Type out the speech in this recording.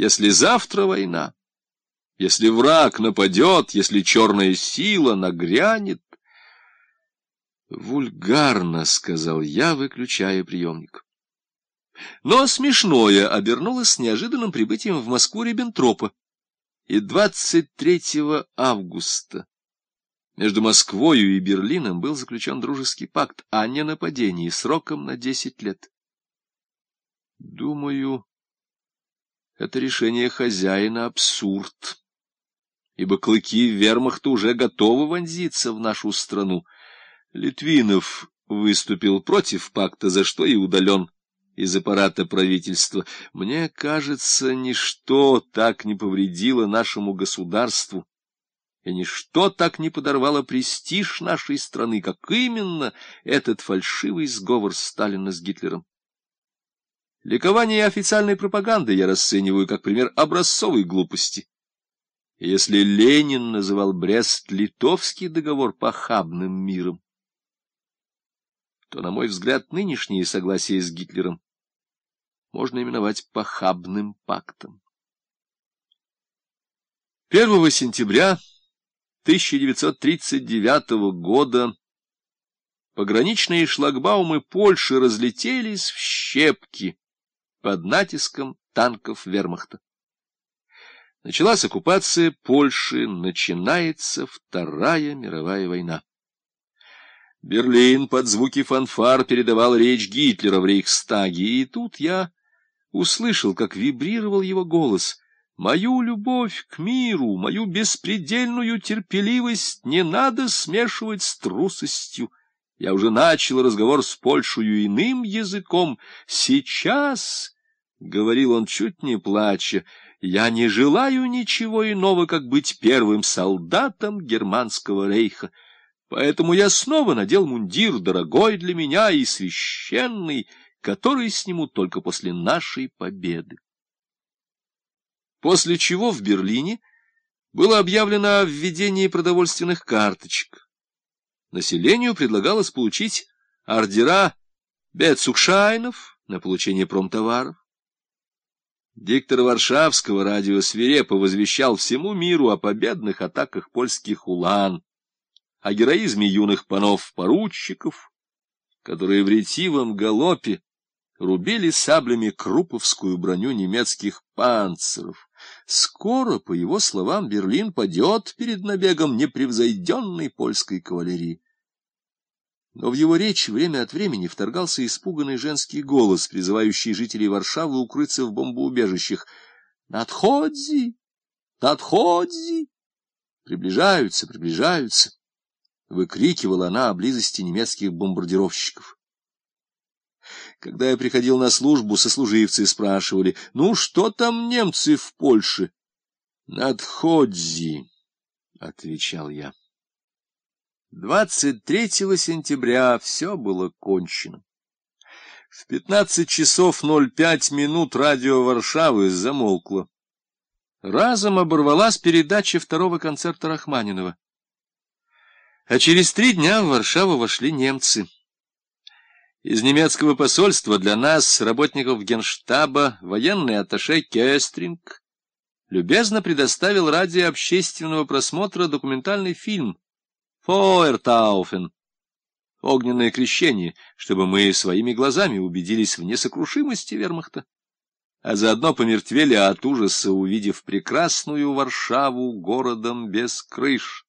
Если завтра война, если враг нападет, если черная сила нагрянет... Вульгарно, — сказал я, выключая приемник. Но смешное обернулось неожиданным прибытием в Москву Риббентропа. И 23 августа между Москвою и Берлином был заключен дружеский пакт о ненападении сроком на десять лет. Думаю, это решение хозяина абсурд, ибо клыки вермахта уже готовы вонзиться в нашу страну. Литвинов выступил против пакта, за что и удален из аппарата правительства. Мне кажется, ничто так не повредило нашему государству, и ничто так не подорвало престиж нашей страны, как именно этот фальшивый сговор Сталина с Гитлером. Ликование официальной пропаганды я расцениваю как пример образцовой глупости. если Ленин называл Брест-Литовский договор похабным миром, то, на мой взгляд, нынешнее согласие с Гитлером можно именовать похабным пактом. 1 сентября 1939 года пограничные шлагбаумы Польши разлетелись в щепки под натиском танков вермахта. Началась оккупация Польши, начинается Вторая мировая война. Берлин под звуки фанфар передавал речь Гитлера в Рейхстаге, и тут я услышал, как вибрировал его голос — Мою любовь к миру, мою беспредельную терпеливость не надо смешивать с трусостью. Я уже начал разговор с Польшей иным языком. Сейчас, — говорил он чуть не плача, — я не желаю ничего иного, как быть первым солдатом германского рейха. Поэтому я снова надел мундир, дорогой для меня и священный, который сниму только после нашей победы после чего в Берлине было объявлено о введении продовольственных карточек. Населению предлагалось получить ордера Бетсукшайнов на получение промтоваров. Диктор Варшавского радио свирепо возвещал всему миру о победных атаках польских улан, о героизме юных панов-поручиков, которые в ретивом галопе рубили саблями круповскую броню немецких панцеров. Скоро, по его словам, Берлин падет перед набегом непревзойденной польской кавалерии. Но в его речь время от времени вторгался испуганный женский голос, призывающий жителей Варшавы укрыться в бомбоубежищах. «Надходзи! Надходзи!» «Приближаются, приближаются!» — выкрикивала она о близости немецких бомбардировщиков. Когда я приходил на службу, сослуживцы спрашивали, ну, что там немцы в Польше? — Надходзи, — отвечал я. 23 сентября все было кончено. В 15 часов 05 минут радио Варшавы замолкло. Разом оборвалась передача второго концерта Рахманинова. А через три дня в Варшаву вошли немцы. Из немецкого посольства для нас, работников генштаба, военный атташе Кестринг любезно предоставил ради общественного просмотра документальный фильм «Фоертауфен» «Огненное крещение», чтобы мы своими глазами убедились в несокрушимости вермахта, а заодно помертвели от ужаса, увидев прекрасную Варшаву городом без крыш.